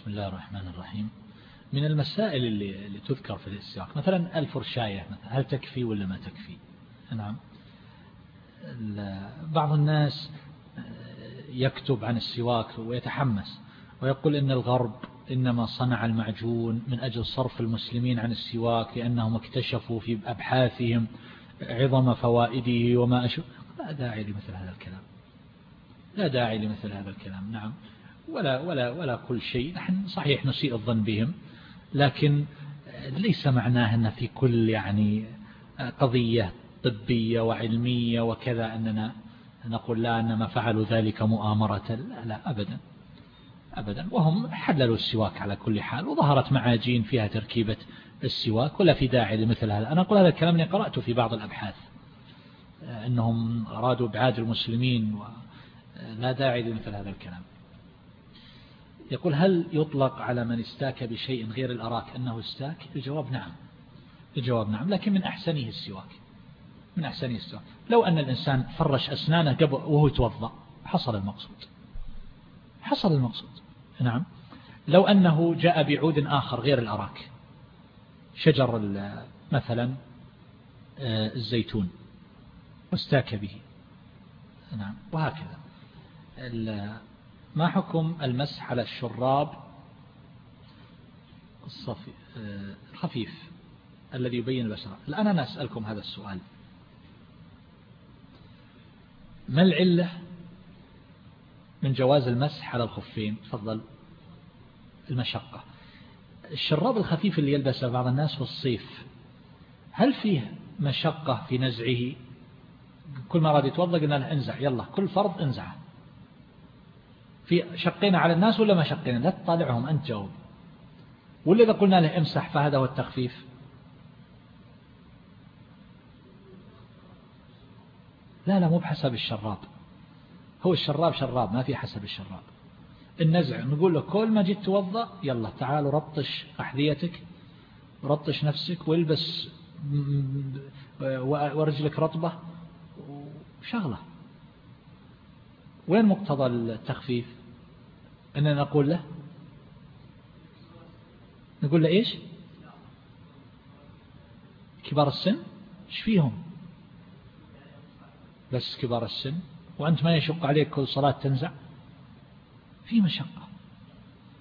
بسم الله الرحمن الرحيم. من المسائل اللي, اللي تذكر في الاستواك مثلا الفرشاية مثلا هل تكفي ولا ما تكفي؟ نعم. بعض الناس يكتب عن السواك ويتحمس ويقول إن الغرب إنما صنع المعجون من أجل صرف المسلمين عن السواك لأنهم اكتشفوا في أبحاثهم عظم فوائده وما أشبه لا داعي لمثل هذا الكلام. لا داعي لمثل هذا الكلام نعم. ولا ولا ولا كل شيء. نحن صحيح نسيء الظن بهم لكن ليس معناه أن في كل يعني قضية طبية وعلمية وكذا أننا نقول لا أن ما فعلوا ذلك مؤامرة. لا, لا أبدا أبدا. وهم حللوا السواك على كل حال وظهرت معاجين فيها تركيبة السواك ولا في داعي لمثل هذا. أنا أقول هذا الكلام اللي قرأته في بعض الأبحاث أنهم أرادوا إبعاد المسلمين ولا داعي لمثل هذا الكلام. يقول هل يطلق على من استاك بشيء غير الأراك أنه استاك الجواب نعم. الجواب نعم لكن من أحسنه السواك. من أحسنه السواك. لو أن الإنسان فرش أسنانه قبل وهو يتوضأ حصل المقصود. حصل المقصود. نعم. لو أنه جاء بعود آخر غير الأراك. شجر مثلا آه، الزيتون. واستاك به. نعم. وهكذا. ما حكم المسح على الشراب الصفي آه، الخفيف الذي يبين البشرة الآن أنا أسألكم هذا السؤال. ما العلة من جواز المسح على الخفين؟ تفضل. المشقة. الشراب الخفيف اللي يلبسه بعض الناس في الصيف. هل فيه مشقة في نزعه؟ كل ما أراد يتوضأ قلنا له انزع يلا كل فرض انزعه. في شقينا على الناس ولا ما شقينا؟ لا تطالعهم أنت جاوب. ولا إذا قلنا له امسح فهذا هو التخفيف. لا لا مو بحسب الشراب. هو الشراب شراب ما في حسب الشراب. النزع نقول له كل ما جيت توضأ يلا تعال رطش أحذيتك رطش نفسك والبس ورجلك رطبة وشغلة. وين مقتضى التخفيف؟ أننا نقول له؟ نقول له إيش؟ كبار السن؟ إيش فيهم؟ بس كبار السن. وأنت ما يشق عليك كل صلاة تنزع؟ في مشقة.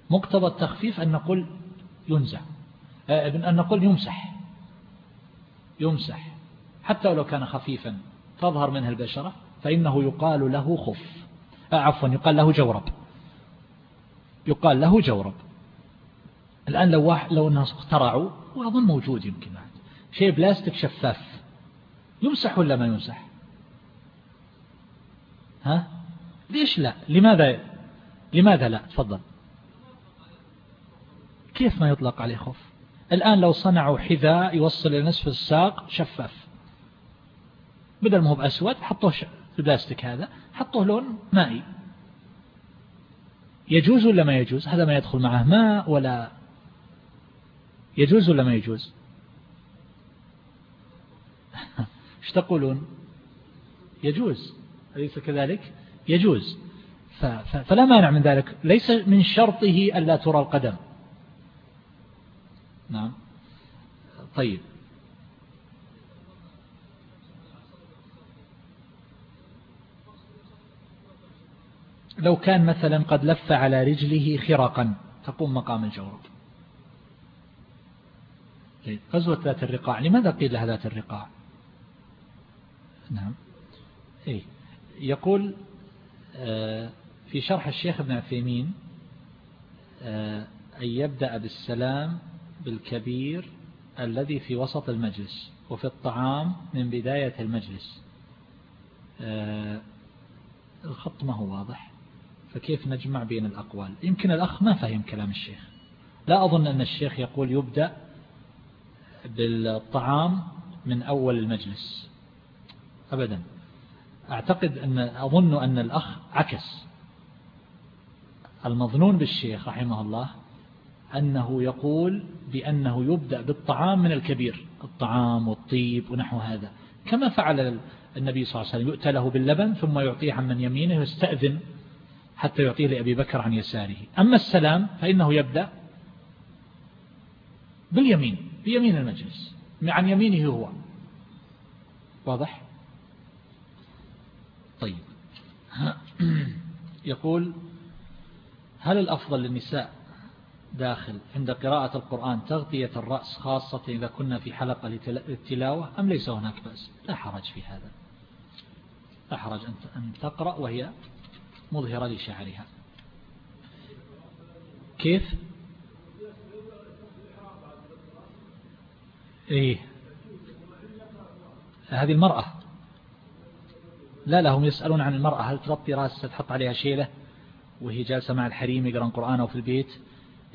مقتضى التخفيف أن نقول ينزع. آه، أن نقول يمسح. يمسح. حتى ولو كان خفيفا تظهر منه البشرة فإنه يقال له خف. آه، عفوا يقال له جورب. يقال له جورب. الآن لو واحد لو الناس اخترعوا وأظن موجود يمكن شيء بلاستيك شفاف. يمسح ولا ما يمسح؟ ها؟ ليش لا؟ لماذا لماذا لا؟ تفضل. كيف ما يطلق عليه خف الآن لو صنعوا حذاء يوصل إلى نصف الساق شفاف. بدل ما هو بأسود حطوه البلاستيك هذا حطوه لون مائي. يجوز ولا ما يجوز؟ هذا ما يدخل معه ماء ولا يجوز ولا ما يجوز؟ إيش تقولون؟ يجوز. أليس كذلك؟ يجوز. فلا مانع من ذلك. ليس من شرطه ألا ترى القدم. نعم. طيب. لو كان مثلا قد لف على رجله خرقا تقوم مقام الجورب طيب، غزوة ذات الرقاع لماذا قيل لها ذات الرقاع؟ نعم. إيه. يقول آه، في شرح الشيخ ابن عثيمين آه، أن يبدأ بالسلام بالكبير الذي في وسط المجلس وفي الطعام من بداية المجلس. آه، الخط ما هو واضح؟ فكيف نجمع بين الأقوال؟ يمكن الأخ ما فهم كلام الشيخ. لا أظن أن الشيخ يقول يبدأ بالطعام من أول المجلس. أبدا. أعتقد أن أظن أن الأخ عكس. المظنون بالشيخ رحمه الله أنه يقول بأنه يبدأ بالطعام من الكبير. الطعام والطيب ونحو هذا. كما فعل النبي صلى الله عليه وسلم. يؤتى له باللبن ثم يعطيه عن من يمينه ويستأذن. حتى يعطيه لأبي بكر عن يساره. أما السلام فإنه يبدأ باليمين بيمين المجلس عن يمينه هو. واضح؟ طيب. يقول هل الأفضل للنساء داخل عند قراءة القرآن تغطية الرأس خاصة إذا كنا في حلقة للتلاوة أم ليس هناك بأس؟ لا حرج في هذا. لا حرج أن تقرأ وهي مظهرة لشعرها. كيف؟ إيه. هذه المرأة. لا لا هم يسألون عن المرأة. هل تغطي رأسها تحط عليها شيلة؟ وهي جالسة مع الحريم يقرأ قرآن أو في البيت.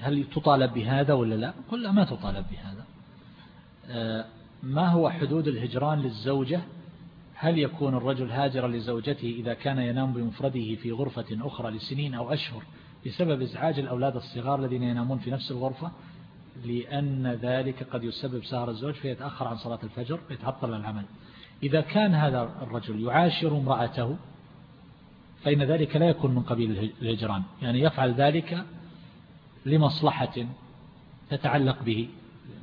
هل تطالب بهذا ولا لا؟ قل لا ما تطالب بهذا. آه، ما هو حدود الهجران للزوجة؟ هل يكون الرجل هاجرا لزوجته إذا كان ينام بمفرده في غرفة أخرى لسنين أو أشهر بسبب إزعاج الأولاد الصغار الذين ينامون في نفس الغرفة؟ لأن ذلك قد يسبب سهر الزوج فيتأخر عن صلاة الفجر ويتعطل العمل. إذا كان هذا الرجل يعاشر امرأته فإن ذلك لا يكون من قبيل الهجران. يعني يفعل ذلك لمصلحة تتعلق به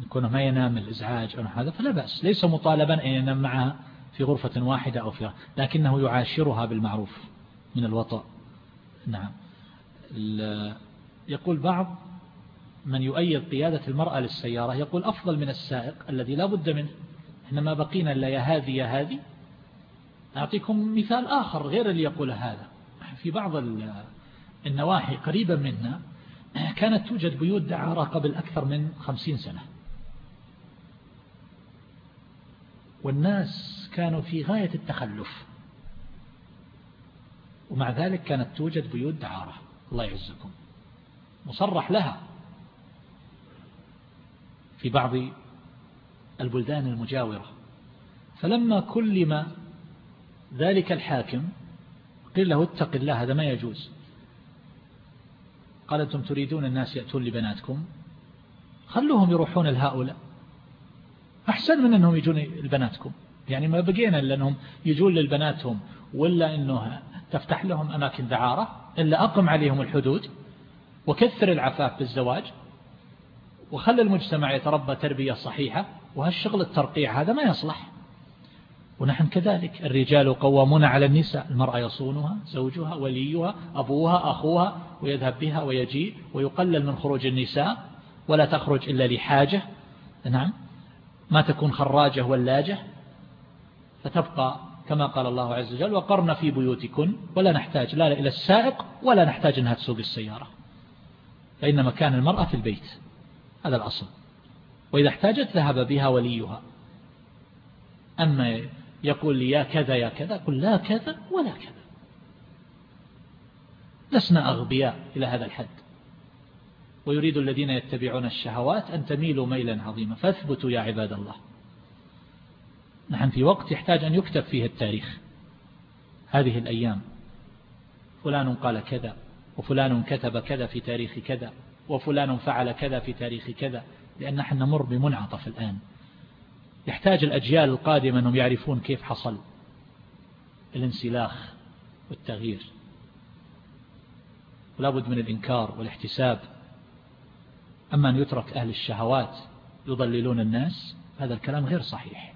يكون ما ينام الإزعاج أو هذا فلا بأس. ليس مطالبا أن ينام معها في غرفة واحدة أو فيها لكنه يعاشرها بالمعروف من الوطأ. نعم. يقول بعض من يؤيد قيادة المرأة للسيارة يقول أفضل من السائق الذي لا بد منه. إحنا ما بقينا إلا يا هذه يا هذه. أعطيكم مثال آخر غير اللي يقول هذا. في بعض النواحي قريبا منا كانت توجد بيوت دعارة قبل أكثر من خمسين سنة. والناس كانوا في غاية التخلف. ومع ذلك كانت توجد بيوت دعارة الله يعزكم. مصرح لها. في بعض البلدان المجاورة. فلما كلم ذلك الحاكم قيل له اتق الله هذا ما يجوز. قال أنتم تريدون الناس يأتون لبناتكم؟ خلوهم يروحون لهؤلاء. أحسن من أنهم يجون لبناتكم. يعني ما بقينا إلا أنهم يجون للبناتهم ولا أنه تفتح لهم أماكن دعارة إلا أقم عليهم الحدود وكثر العفاف بالزواج وخلى المجتمع يتربى تربية صحيحة وهالشغل الترقيع هذا ما يصلح. ونحن كذلك الرجال قوامون على النساء المرأة يصونها زوجها وليها أبوها أخوها ويذهب بها ويجيء ويقلل من خروج النساء ولا تخرج إلا لحاجة. نعم. ما تكون خراجة ولاجة فتبقى كما قال الله عز وجل وقرن في بيوتكن ولا نحتاج لا إلى السائق ولا نحتاج أنها تسوق السيارة فإن مكان المرأة في البيت. هذا الأصل. وإذا احتاجت ذهب بها وليها. أما يقول لي يا كذا يا كذا. قل لا كذا ولا كذا. لسنا أغبياء إلى هذا الحد. ويريد الذين يتبعون الشهوات أن تميلوا ميلا عظيما. فاثبتوا يا عباد الله. نحن في وقت يحتاج أن يكتب فيه التاريخ. هذه الأيام. فلان قال كذا وفلان كتب كذا في تاريخ كذا وفلان فعل كذا في تاريخ كذا لأن نحن نمر بمنعطف الآن. يحتاج الأجيال القادمة أنهم يعرفون كيف حصل الانسلاخ والتغيير. ولا بد من الإنكار والاحتساب. أما أن يترك أهل الشهوات يضللون الناس هذا الكلام غير صحيح.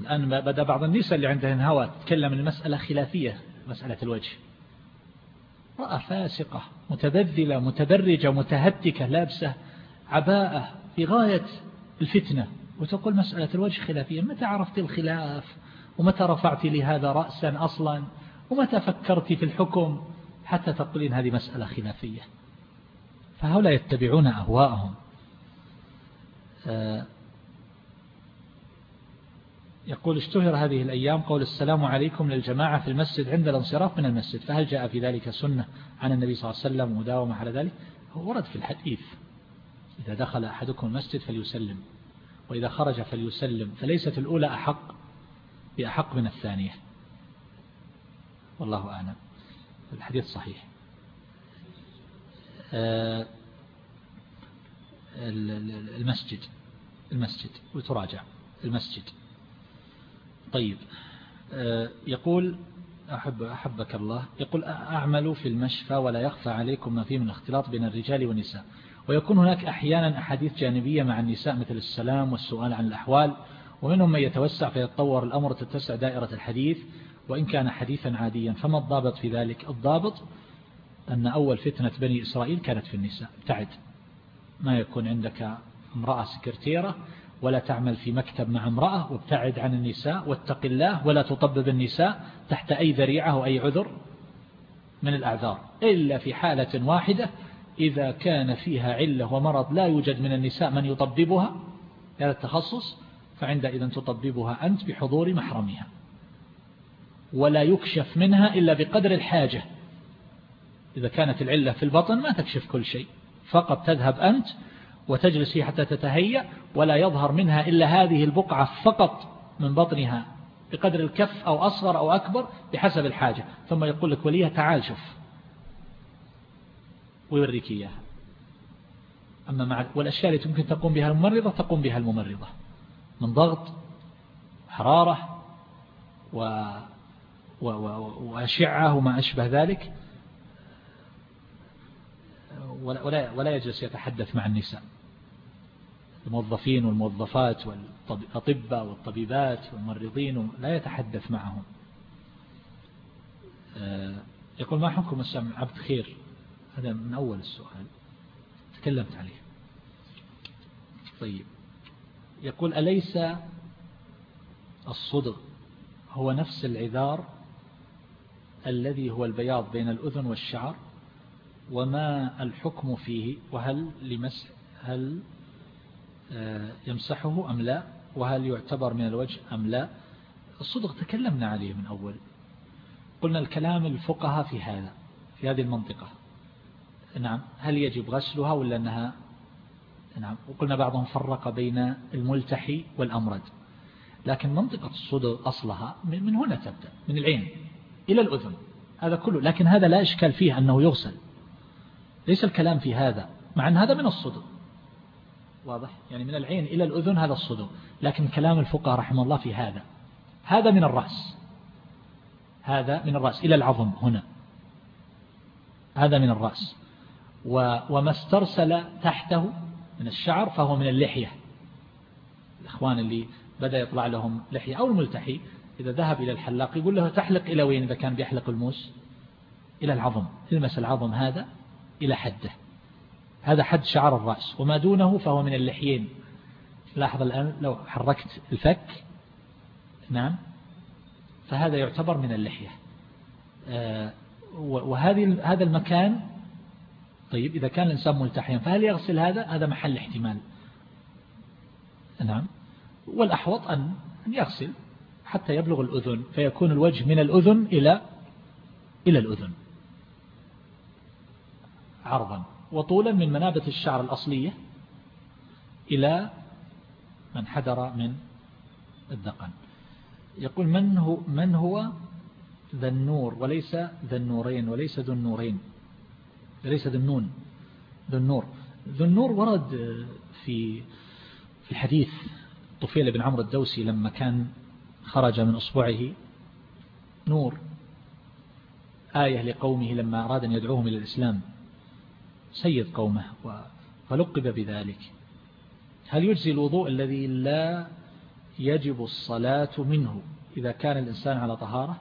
الآن بدأ بعض النساء اللي عندهن هوى تتكلم المسألة خلافية مسألة الوجه. رأى فاسقة متبذلة متبرجة متهتكة لابسة عباءة في غاية الفتنة. وتقول مسألة الوجه خلافية متى عرفت الخلاف؟ ومتى رفعت لهذا رأسا أصلا؟ ومتى فكرت في الحكم حتى تقولين هذه مسألة خلافية؟ فهؤلاء يتبعون أهواءهم. آه، يقول اشتهر هذه الأيام قول السلام عليكم للجماعة في المسجد عند الانصراف من المسجد فهل جاء في ذلك سنة عن النبي صلى الله عليه وسلم مداومة على ذلك؟ هو ورد في الحديث إذا دخل أحدكم المسجد فليسلم وإذا خرج فليسلم فليست الأولى أحق بأحق من الثانية. والله أعلم. الحديث صحيح. آه، المسجد المسجد وتراجع المسجد. طيب. آه، يقول أحب أحبك الله يقول أعمل في المشفى ولا يخفى عليكم ما فيه من الاختلاط بين الرجال والنساء. ويكون هناك أحيانا أحاديث جانبية مع النساء مثل السلام والسؤال عن الأحوال ومنهم من يتوسع فيتطور الأمر تتسع دائرة الحديث وإن كان حديثا عاديا فما الضابط في ذلك؟ الضابط أن أول فتنة بني إسرائيل كانت في النساء. ابتعد. ما يكون عندك امرأة سكرتيرة ولا تعمل في مكتب مع امرأة وابتعد عن النساء واتق الله ولا تطبب النساء تحت أي ذريعة أو أي عذر من الأعذار. إلا في حالة واحدة إذا كان فيها علة ومرض لا يوجد من النساء من يطببها هذا التخصص فعندئذ تطببها أنت بحضور محرمها. ولا يكشف منها إلا بقدر الحاجة. إذا كانت العلة في البطن ما تكشف كل شيء. فقط تذهب أنت وتجلس حتى تتهيأ ولا يظهر منها إلا هذه البقعة فقط من بطنها بقدر الكف أو أصغر أو أكبر بحسب الحاجة. ثم يقول لك وليها تعال شوف. ويوريك إياها. أما مع والأشياء التي ممكن تقوم بها الممرضة تقوم بها الممرضة. من ضغط حرارة و وأشعة وما أشبه ذلك ولا, ولا, يجلس يتحدث مع النساء. الموظفين والموظفات والأطباء والطبيبات والممرضين لا يتحدث معهم. آه، يقول ما حكم السمع؟ عبد خير. هذا من أول السؤال. تكلمت عليه. طيب. يقول أليس الصدغ هو نفس العذار الذي هو البياض بين الأذن والشعر وما الحكم فيه وهل لمسح هل آه، يمسحه أم لا وهل يعتبر من الوجه أم لا. الصدق تكلمنا عليه من أول. قلنا الكلام الفقهاء في هذا في هذه المنطقة. نعم هل يجب غسلها ولا أنها؟ نعم وقلنا بعضهم فرق بين الملتحي والأمرد. لكن منطقة الصدر أصلها من هنا تبدأ من العين. إلى الأذن. هذا كله لكن هذا لا إشكال فيه أنه يغسل. ليس الكلام في هذا. مع أن هذا من الصدر واضح؟ يعني من العين إلى الأذن هذا الصدر لكن كلام الفقهاء رحمه الله في هذا. هذا من الرأس. هذا من الرأس. إلى العظم هنا. هذا من الرأس. وما استرسل تحته من الشعر فهو من اللحية. الإخوان اللي بدأ يطلع لهم لحية أو الملتحي إذا ذهب إلى الحلاق يقول له تحلق إلى وين إذا كان بيحلق الموس؟ إلى العظم. المس العظم هذا إلى حده. هذا حد شعر الرأس. وما دونه فهو من اللحيين. لاحظ الآن لو حركت الفك. نعم. فهذا يعتبر من اللحية. آه، وهذه هذا المكان طيب إذا كان الإنسان ملتحيا فهل يغسل هذا؟ هذا محل احتمال. نعم. والأحوط أن يغسل. حتى يبلغ الأذن فيكون الوجه من الأذن إلى إلى الأذن. عرضا. وطولا من منابت الشعر الأصلية إلى ما انحدر من الدقن. يقول من هو, من هو؟ ذا النور وليس ذا النورين وليس ذو النورين. ليس ذو النون ذو النور. ذو النور ورد في في الحديث طفيل بن عمرو الدوسي لما كان خرج من أصبعه نور آية لقومه لما أراد أن يدعوهم إلى الإسلام. سيد قومه فلقب بذلك. هل يجزي الوضوء الذي لا يجب الصلاة منه إذا كان الإنسان على طهارة؟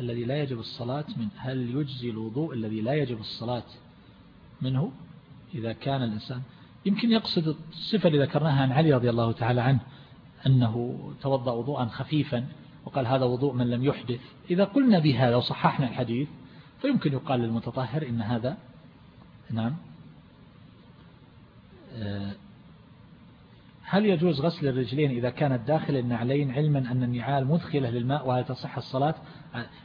الذي لا يجب الصلاة منه هل يجزي الوضوء الذي لا يجب الصلاة منه إذا كان الإنسان؟ يمكن يقصد الصفة اللي ذكرناها عن علي رضي الله تعالى عنه. أنه توضأ وضوءا خفيفا وقال هذا وضوء من لم يحدث. إذا قلنا بهذا وصححنا الحديث فيمكن يقال للمتطهر إن هذا نعم. آه، هل يجوز غسل الرجلين إذا كانت داخل النعلين علما أن النعال مدخلة للماء وهل تصح الصلاة؟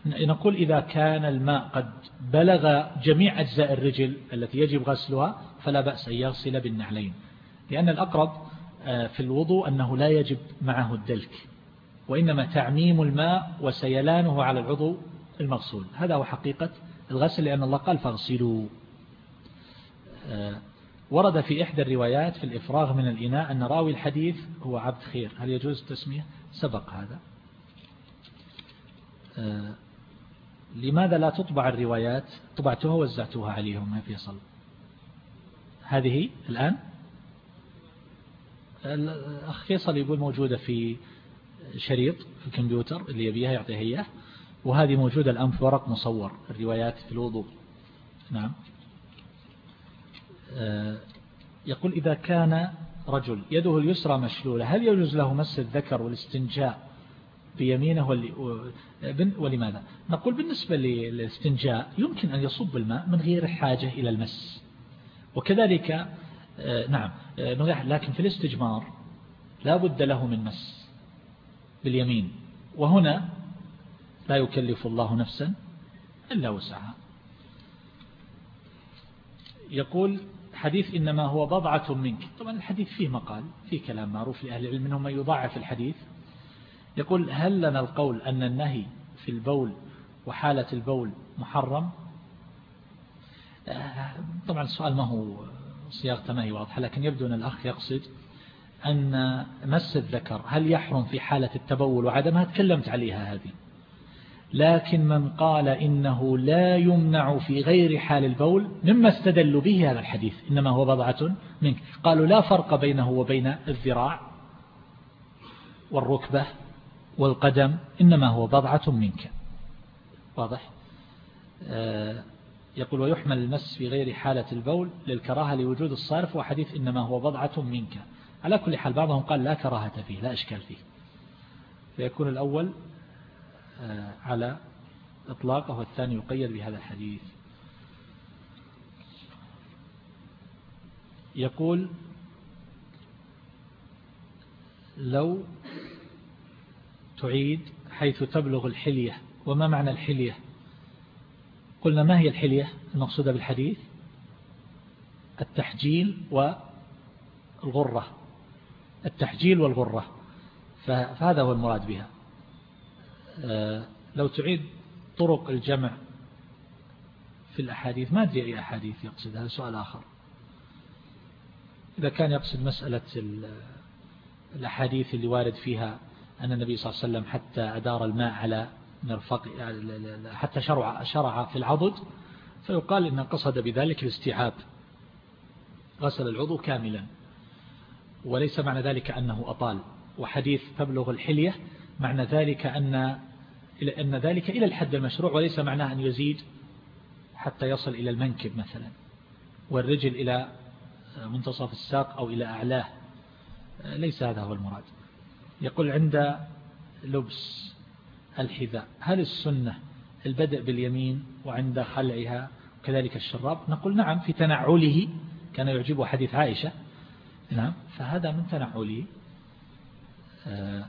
نقول إذا كان الماء قد بلغ جميع أجزاء الرجل التي يجب غسلها فلا بأس أن يغسل بالنعلين. لأن الأقرب آه، في الوضوء أنه لا يجب معه الدلك وإنما تعميم الماء وسيلانه على العضو المغسول. هذا هو حقيقة الغسل لأن الله قال فاغسلوا. آه، ورد في إحدى الروايات في الإفراغ من الإناء أن راوي الحديث هو عبد خير. هل يجوز التسمية؟ سبق هذا. آه، لماذا لا تطبع الروايات؟ طبعتها ووزعتوها عليهم يا فيصل هذه الآن الأخ فيصل يقول موجودة في شريط في الكمبيوتر اللي يبيها يعطيها إياه وهذه موجودة الآن في ورق مصور الروايات في الوضوء. نعم. آه، يقول إذا كان رجل يده اليسرى مشلولة هل يجوز له مس الذكر والاستنجاء بيمينه ولماذا؟ نقول بالنسبة للاستنجاء يمكن أن يصب الماء من غير حاجة إلى المس. وكذلك نعم. آه، لكن في الاستجمار لا بد له من مس باليمين. وهنا لا يكلف الله نفسا إلا وسعها. يقول حديث إنما هو بضعة منك. طبعا الحديث فيه مقال فيه كلام معروف لأهل العلم منهم من يضاعف الحديث. يقول هل لنا القول أن النهي في البول وحالة البول محرم؟ آه، طبعا السؤال ما هو صياغته ما هي واضحة لكن يبدو أن الأخ يقصد أن مس الذكر هل يحرم في حالة التبول وعدمها تكلمت عليها هذه. لكن من قال إنه لا يمنع في غير حال البول مما استدلوا به هذا الحديث إنما هو بضعة منك. قالوا لا فرق بينه وبين الذراع والركبة والقدم إنما هو بضعة منك. واضح؟ آه، يقول ويحمل المس في غير حالة البول للكراهة لوجود الصارف وحديث إنما هو بضعة منك. على كل حال بعضهم قال لا كراهة فيه لا إشكال فيه. فيكون الأول آه، على إطلاقه والثاني يقيد بهذا الحديث. يقول لو تعيد حيث تبلغ الحلية وما معنى الحلية؟ قلنا ما هي الحلية المقصودة بالحديث؟ التحجيل والغرة. التحجيل والغرة. فهذا هو المراد بها. آه، لو تعيد طرق الجمع في الأحاديث ما أدري أي أحاديث يقصد هذا سؤال آخر. إذا كان يقصد مسألة الأحاديث اللي وارد فيها أن النبي صلى الله عليه وسلم حتى أدار الماء على مرفق حتى شرع, شرع في العضد فيقال إن قصد بذلك الاستيعاب. غسل العضو كاملا. وليس معنى ذلك أنه أطال. وحديث تبلغ الحلية معنى ذلك أن أن ذلك إلى الحد المشروع وليس معناه أن يزيد حتى يصل إلى المنكب مثلا. والرجل إلى منتصف الساق أو إلى أعلاه. ليس هذا هو المراد. يقول عند لبس. الحذاء. هل السنة البدء باليمين وعند خلعها كذلك الشراب؟ نقول نعم في تنعله كان يعجبه حديث عائشة. نعم فهذا من تنعله. آه،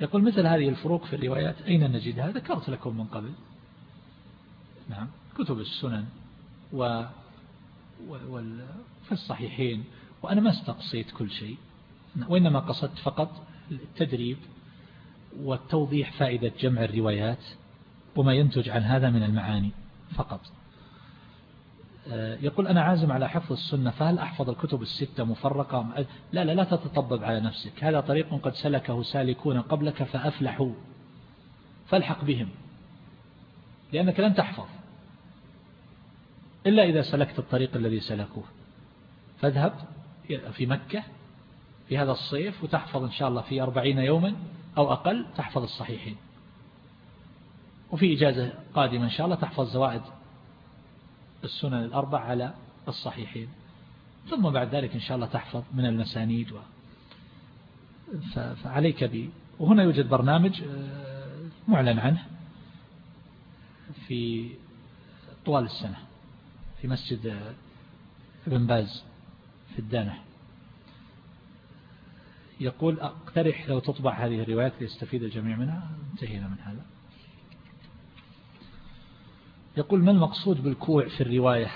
يقول مثل هذه الفروق في الروايات أين نجدها ذكرت لكم من قبل. نعم كتب السنن و في الصحيحين وأنا ما استقصيت كل شيء وإنما قصدت فقط التدريب والتوضيح فائدة جمع الروايات وما ينتج عن هذا من المعاني فقط. آه، يقول أنا عازم على حفظ السنة فهل أحفظ الكتب الستة مفرقة؟ لا لا لا تتطبب على نفسك. هذا طريق قد سلكه سالكون قبلك فأفلحوا. فالحق بهم لأنك لن تحفظ إلا إذا سلكت الطريق الذي سلكوه. فاذهب في مكة في هذا الصيف وتحفظ إن شاء الله في أربعين يوما. أو أقل تحفظ الصحيحين. وفي إجازة قادمة إن شاء الله تحفظ زوائد السنن الأربع على الصحيحين. ثم بعد ذلك إن شاء الله تحفظ من المسانيد و فعليك ب وهنا يوجد برنامج آه، معلن عنه في طوال السنة في مسجد آه، ابن باز في الدانة. يقول اقترح لو تطبع هذه الروايات ليستفيد الجميع منها. انتهينا من هذا. يقول ما المقصود بالكوع في الرواية؟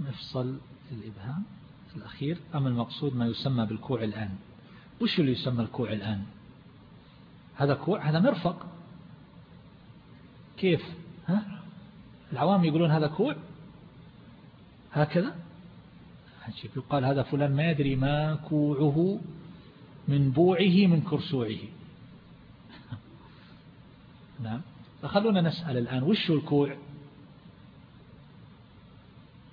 مفصل الإبهام الأخير. أم المقصود ما يسمى بالكوع الآن؟ وش اللي يسمى الكوع الآن؟ هذا كوع هذا مرفق. كيف؟ ها؟ العوام يقولون هذا كوع؟ هكذا؟ يقال هذا فلان ما يدري ما كوعه. من بوعه من كرسوعه. نعم. فخلونا نسأل الآن وش الكوع؟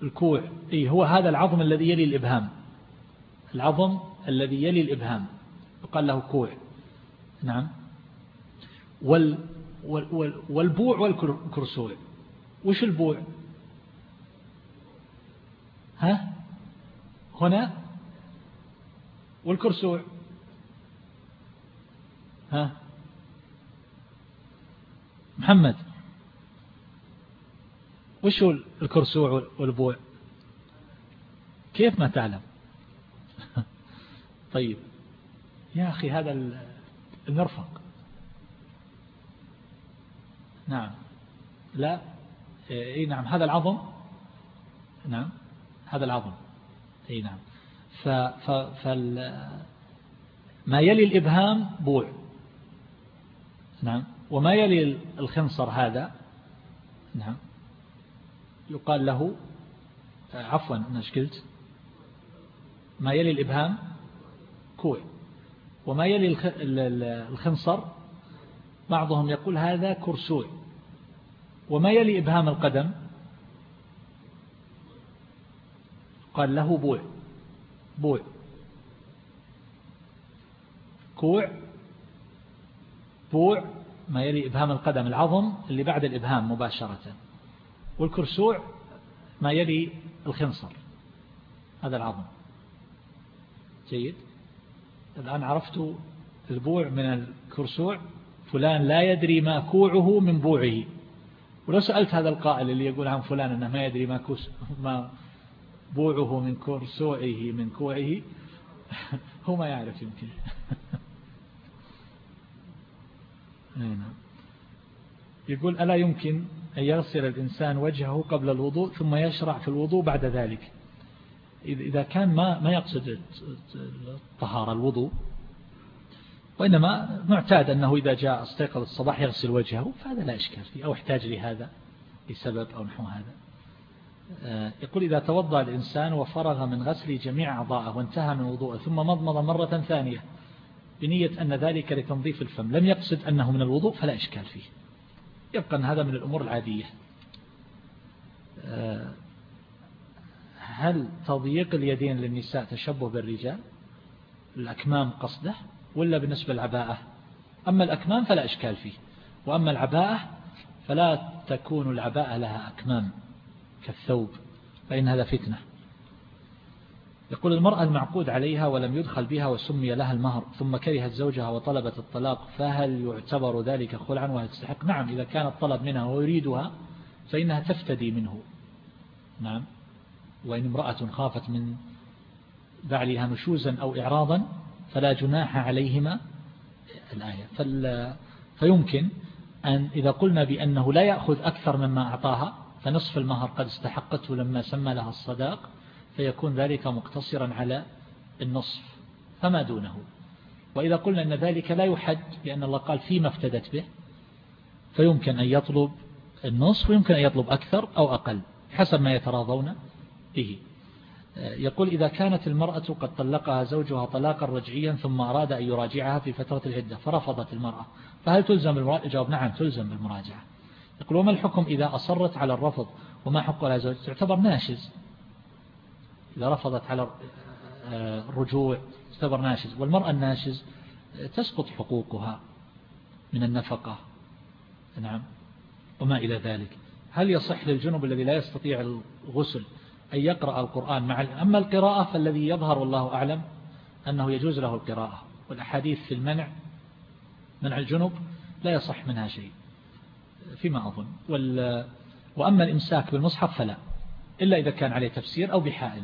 الكوع إيه هو هذا العظم الذي يلي الإبهام. العظم الذي يلي الإبهام. يقال له كوع. نعم. وال وال والبوع والكرسوع. وش البوع؟ ها؟ هنا. والكرسوع. ها؟ محمد. وش هو الكرسوع والبوع؟ كيف ما تعلم؟ طيب. يا أخي هذا المرفق. نعم. لا. اي نعم. هذا العظم. نعم. هذا العظم. اي نعم. ف ف فال ما يلي الإبهام بوع. نعم. وما يلي الخنصر هذا؟ نعم. يقال له عفوا أنا قلت؟ ما يلي الإبهام؟ كوع. وما يلي الخنصر؟ بعضهم يقول هذا كرسوع. وما يلي إبهام القدم؟ قال له بوع. بوع. كوع بوع ما يلي إبهام القدم العظم اللي بعد الإبهام مباشرة. والكرسوع ما يلي الخنصر. هذا العظم. جيد؟ الآن عرفت البوع من الكرسوع. فلان لا يدري ما كوعه من بوعه. ولو سألت هذا القائل اللي يقول عن فلان أنه ما يدري ما, ما بوعه من كرسوعه من كوعه هو ما يعرف يمكن نعم. يقول ألا يمكن أن يغسل الإنسان وجهه قبل الوضوء ثم يشرع في الوضوء بعد ذلك؟ إذا كان ما ما يقصد الطهارة الوضوء وإنما معتاد أنه إذا جاء استيقظ الصباح يغسل وجهه فهذا لا إشكال فيه أو احتاج لهذا لسبب أو نحو هذا. آه، يقول إذا توضأ الإنسان وفرغ من غسل جميع أعضائه وانتهى من وضوءه ثم مضمض مرة ثانية بنية أن ذلك لتنظيف الفم. لم يقصد أنه من الوضوء فلا إشكال فيه. يبقى أن هذا من الأمور العادية. آه، هل تضييق اليدين للنساء تشبه بالرجال؟ الأكمام قصده ولا بالنسبة للعباءة؟ أما الأكمام فلا إشكال فيه. وأما العباءة فلا تكون العباءة لها أكمام كالثوب فإن هذا فتنة. يقول المرأة المعقود عليها ولم يدخل بها وسمي لها المهر ثم كرهت زوجها وطلبت الطلاق فهل يعتبر ذلك خلعا وهل تستحق؟ نعم إذا كان الطلب منها ويريدها فإنها تفتدي منه. نعم. وإن امرأة خافت من بعلها نشوزا أو إعراضا فلا جناح عليهما الآية. فيمكن أن إذا قلنا بأنه لا يأخذ أكثر مما أعطاها فنصف المهر قد استحقته لما سمى لها الصداق فيكون ذلك مقتصرا على النصف فما دونه. وإذا قلنا أن ذلك لا يحد لأن الله قال فيما افتدت به فيمكن أن يطلب النصف ويمكن أن يطلب أكثر أو أقل حسب ما يتراضون به. يقول إذا كانت المرأة قد طلقها زوجها طلاقا رجعيا ثم أراد أن يراجعها في فترة العدة فرفضت المرأة. فهل تلزم بالمراجعة؟ جواب نعم تلزم بالمراجعة. يقول وما الحكم إذا أصرت على الرفض وما حق لها زوج؟ تعتبر ناشز. إذا رفضت على الرجوع تعتبر ناشز. والمرأة الناشز تسقط حقوقها من النفقة. نعم. وما إلى ذلك. هل يصح للجنب الذي لا يستطيع الغسل أن يقرأ القرآن مع أما القراءة فالذي يظهر والله أعلم أنه يجوز له القراءة. والأحاديث في المنع منع الجنب لا يصح منها شيء. فيما أظن. وأما الإمساك بالمصحف فلا. إلا إذا كان عليه تفسير أو بحائل.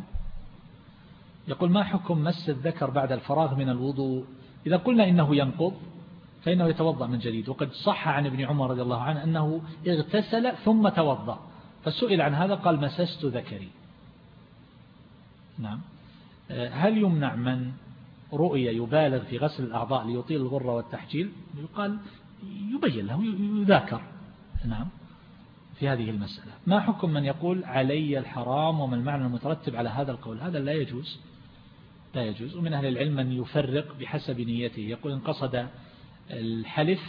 يقول ما حكم مس الذكر بعد الفراغ من الوضوء؟ إذا قلنا إنه ينقض فإنه يتوضأ من جديد. وقد صح عن ابن عمر رضي الله عنه أنه اغتسل ثم توضأ. فسئل عن هذا قال مسست ذكري. نعم. هل يمنع من رؤية يبالغ في غسل الأعضاء ليطيل الغرة والتحجيل؟ يقال يبين له يذاكر. نعم. في هذه المسألة. ما حكم من يقول علي الحرام وما المعنى المترتب على هذا القول؟ هذا لا يجوز. لا يجوز. ومن أهل العلم من يفرق بحسب نيته. يقول إن قصد الحلف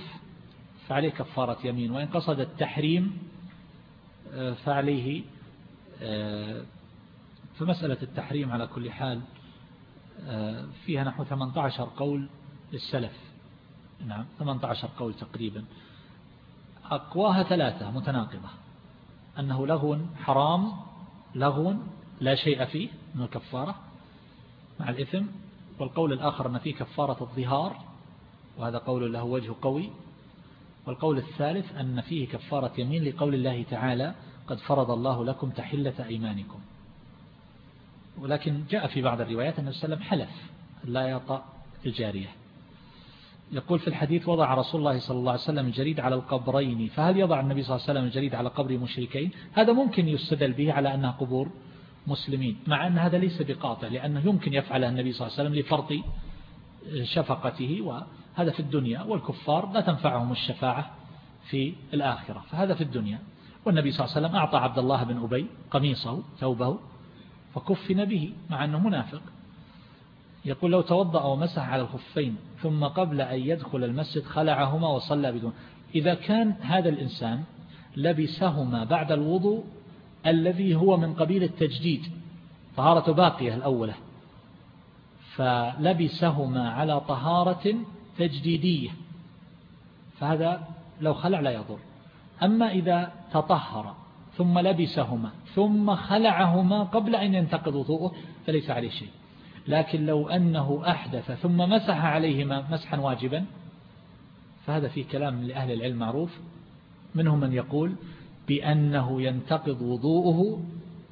فعليه كفارة يمين وإن قصد التحريم آه، فعليه آه، فمسألة التحريم على كل حال آه، فيها نحو 18 قول للسلف. نعم 18 قول تقريبا. أقواها ثلاثة متناقضة. أنه لغو حرام لغو لا شيء فيه من الكفارة. مع الإثم والقول الآخر أن فيه كفارة الظهار وهذا قول له وجه قوي. والقول الثالث أن فيه كفارة يمين لقول الله تعالى قد فرض الله لكم تحلة أيمانكم. ولكن جاء في بعض الروايات أن السلام حلف لا يطأ الجارية. يقول في الحديث وضع رسول الله صلى الله عليه وسلم الجريد على القبرين. فهل يضع النبي صلى الله عليه وسلم الجريد على قبر مشركين؟ هذا ممكن يستدل به على أنها قبور. مسلمين مع أن هذا ليس بقاطع لأنه يمكن يفعلها النبي صلى الله عليه وسلم لفرط شفقته وهذا في الدنيا والكفار لا تنفعهم الشفاعة في الآخرة فهذا في الدنيا. والنبي صلى الله عليه وسلم أعطى عبد الله بن أبي قميصه ثوبه فكفن به مع أنه منافق. يقول لو توضأ ومسح على الخفين ثم قبل أن يدخل المسجد خلعهما وصلى بدون. إذا كان هذا الإنسان لبسهما بعد الوضوء الذي هو من قبيل التجديد طهارة باقية الأولى. فلبسهما على طهارة تجديدية. فهذا لو خلع لا يضر. أما إذا تطهر ثم لبسهما ثم خلعهما قبل أن ينتقض وضوءه فليس عليه شيء. لكن لو أنه أحدث ثم مسح عليهما مسحا واجبا فهذا في كلام لأهل العلم معروف منهم من يقول بأنه ينتقض وضوءه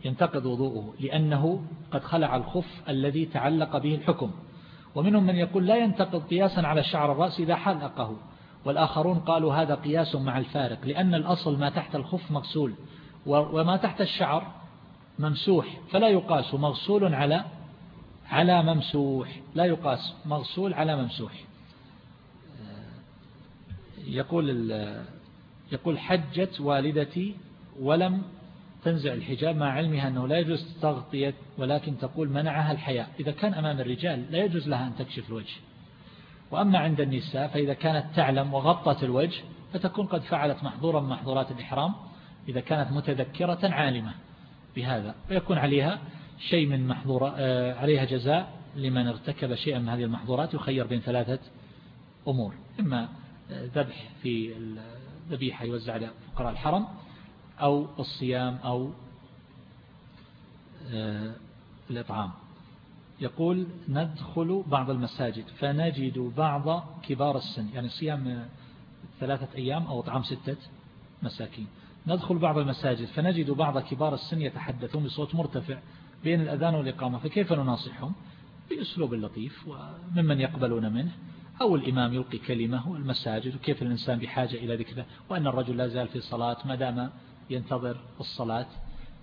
ينتقض وضوءه لأنه قد خلع الخف الذي تعلق به الحكم. ومنهم من يقول لا ينتقض قياسا على شعر الرأس إذا حلقه. والآخرون قالوا هذا قياس مع الفارق لأن الأصل ما تحت الخف مغسول وما تحت الشعر ممسوح. فلا يقاس مغسول على على ممسوح. لا يقاس مغسول على ممسوح. يقول يقول حجت والدتي ولم تنزع الحجاب مع علمها أنه لا يجوز تغطية ولكن تقول منعها الحياء. إذا كان أمام الرجال لا يجوز لها أن تكشف الوجه. وأما عند النساء فإذا كانت تعلم وغطت الوجه فتكون قد فعلت محظورا من محظورات الإحرام إذا كانت متذكرة عالمة بهذا. ويكون عليها شيء من محظورة آه، عليها جزاء لمن ارتكب شيئا من هذه المحظورات يخير بين ثلاثة أمور. إما ذبح في الذبيحة يوزع على فقراء الحرم أو الصيام أو آه، الإطعام. يقول ندخل بعض المساجد فنجد بعض كبار السن يعني صيام ثلاثة أيام أو طعام ستة مساكين. ندخل بعض المساجد فنجد بعض كبار السن يتحدثون بصوت مرتفع بين الأذان والإقامة فكيف نناصحهم؟ بأسلوب لطيف وممن يقبلون منه. أو الإمام يلقي كلمة والمساجد وكيف الإنسان بحاجة إلى ذكره وأن الرجل لا زال في صلاة ما دام ينتظر الصلاة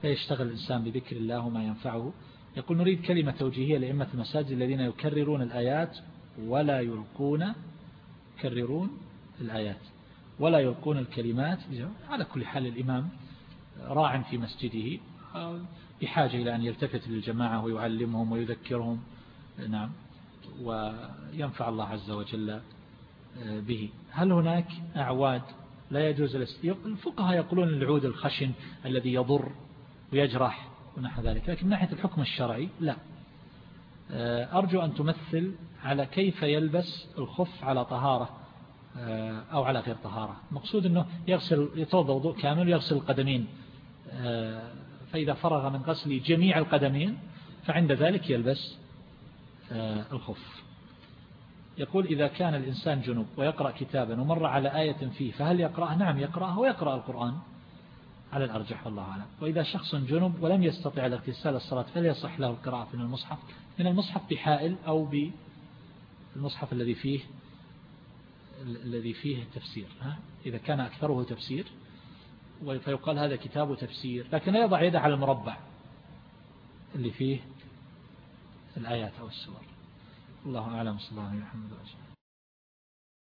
فيشتغل الإنسان بذكر الله وما ينفعه. يقول نريد كلمة توجيهية لأئمة المساجد الذين يكررون الآيات ولا يلقون يكررون الآيات ولا يلقون الكلمات. على كل حال الإمام راع في مسجده بحاجة إلى أن يلتفت للجماعة ويعلمهم ويذكرهم. نعم. وينفع الله عز وجل به. هل هناك أعواد لا يجوز الفقهاء يقولون العود الخشن الذي يضر ويجرح ونحو ذلك لكن من ناحية الحكم الشرعي لا. آه، أرجو أن تمثل على كيف يلبس الخف على طهارة آه، أو على غير طهارة. مقصود أنه يغسل يتوضأ وضوء كامل ويغسل القدمين. آه، فإذا فرغ من غسل جميع القدمين فعند ذلك يلبس الخف يقول إذا كان الإنسان جنوب ويقرأ كتابا ومر على آية فيه فهل يقرأه نعم يقرأه ويقرأ القرآن على الأرجح والله أعلم. وإذا شخص جنب ولم يستطع الاغتسال الصلاة فليصح له القراءة من المصحف؟ من المصحف بحائل أو بالمصحف الذي فيه الذي فيه تفسير ها؟ إذا كان أكثره تفسير فيقال هذا كتاب تفسير لكن لا يضع يده على المربع اللي فيه الآيات أو السور الله أعلم. صلى الله عليه وسلم.